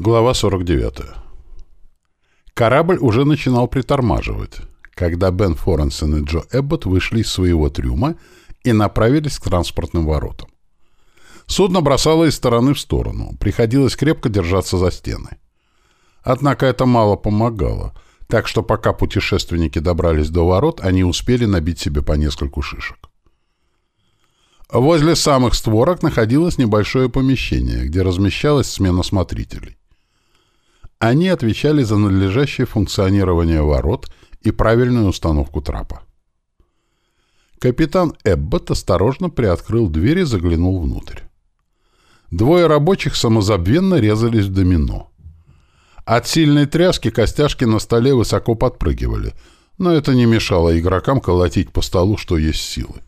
Глава 49. Корабль уже начинал притормаживать, когда Бен Форенсен и Джо Эбботт вышли из своего трюма и направились к транспортным воротам. Судно бросало из стороны в сторону, приходилось крепко держаться за стены. Однако это мало помогало, так что пока путешественники добрались до ворот, они успели набить себе по нескольку шишек. Возле самых створок находилось небольшое помещение, где размещалась смена смотрителей. Они отвечали за надлежащее функционирование ворот и правильную установку трапа. Капитан Эббот осторожно приоткрыл дверь и заглянул внутрь. Двое рабочих самозабвенно резались в домино. От сильной тряски костяшки на столе высоко подпрыгивали, но это не мешало игрокам колотить по столу, что есть силы.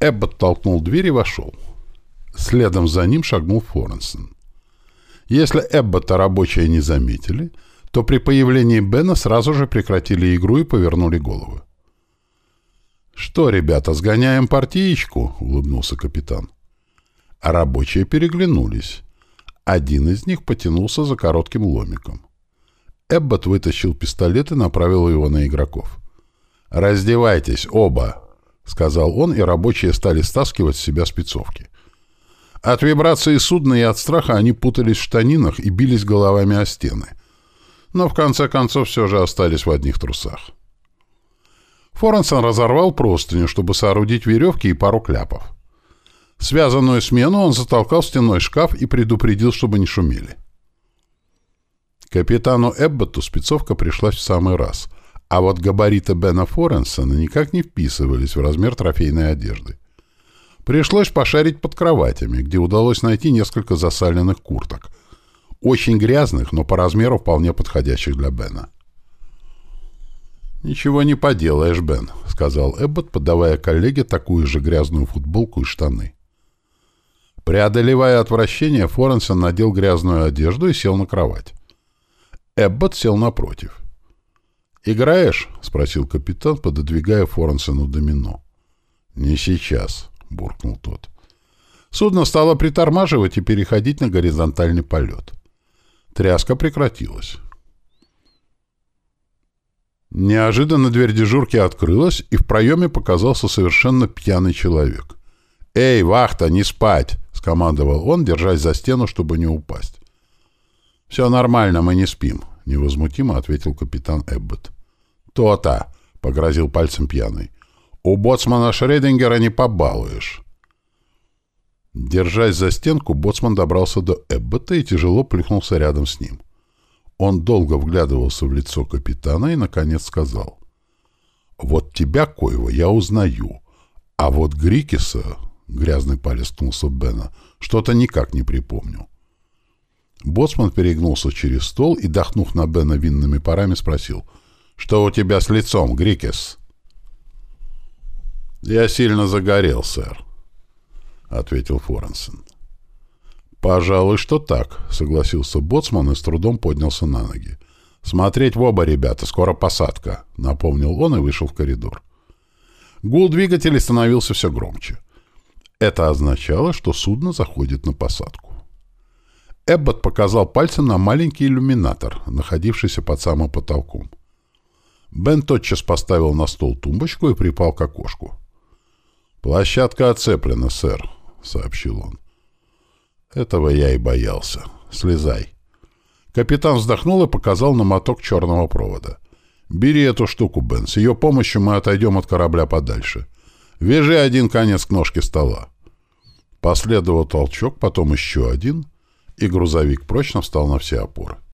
Эббот толкнул дверь и вошел. Следом за ним шагнул Форенсен. Если Эббота рабочие не заметили, то при появлении Бена сразу же прекратили игру и повернули головы. «Что, ребята, сгоняем партиечку?» — улыбнулся капитан. А рабочие переглянулись. Один из них потянулся за коротким ломиком. Эббот вытащил пистолет и направил его на игроков. «Раздевайтесь, оба!» — сказал он, и рабочие стали стаскивать с себя спецовки. От вибрации судна и от страха они путались в штанинах и бились головами о стены. Но в конце концов все же остались в одних трусах. Форенсон разорвал простыню, чтобы соорудить веревки и пару кляпов. Связанную смену он затолкал в стенной шкаф и предупредил, чтобы не шумели. Капитану Эбботу спецовка пришлась в самый раз, а вот габариты Бена Форенсона никак не вписывались в размер трофейной одежды. Пришлось пошарить под кроватями, где удалось найти несколько засаленных курток. Очень грязных, но по размеру вполне подходящих для Бена. «Ничего не поделаешь, Бен», — сказал Эббот, подавая коллеге такую же грязную футболку и штаны. Преодолевая отвращение, Форенсон надел грязную одежду и сел на кровать. Эббот сел напротив. «Играешь?» — спросил капитан, пододвигая Форенсону домино. «Не сейчас», буркнул тот. Судно стало притормаживать и переходить на горизонтальный полет. Тряска прекратилась. Неожиданно дверь дежурки открылась, и в проеме показался совершенно пьяный человек. «Эй, вахта, не спать!» — скомандовал он, держась за стену, чтобы не упасть. «Все нормально, мы не спим», — невозмутимо ответил капитан Эббот. «То-то!» — погрозил пальцем пьяный. У боцмана Шредингера не побалуешь. Держась за стенку, боцман добрался до Эббота и тяжело плюхнулся рядом с ним. Он долго вглядывался в лицо капитана и, наконец, сказал. «Вот тебя, Коева, я узнаю, а вот Грикиса...» — грязный палец ткнулся Бена — «что-то никак не припомню». Боцман перегнулся через стол и, дохнув на Бена винными парами, спросил. «Что у тебя с лицом, Грикис?» «Я сильно загорел, сэр», — ответил Форенсен. «Пожалуй, что так», — согласился Боцман и с трудом поднялся на ноги. «Смотреть в оба, ребята, скоро посадка», — напомнил он и вышел в коридор. Гул двигателей становился все громче. Это означало, что судно заходит на посадку. Эббот показал пальцем на маленький иллюминатор, находившийся под самым потолком. Бен тотчас поставил на стол тумбочку и припал к окошку. «Площадка оцеплена, сэр», — сообщил он. «Этого я и боялся. Слезай». Капитан вздохнул и показал на моток черного провода. «Бери эту штуку, Бен. С ее помощью мы отойдем от корабля подальше. Вяжи один конец к ножке стола». Последовал толчок, потом еще один, и грузовик прочно встал на все опоры.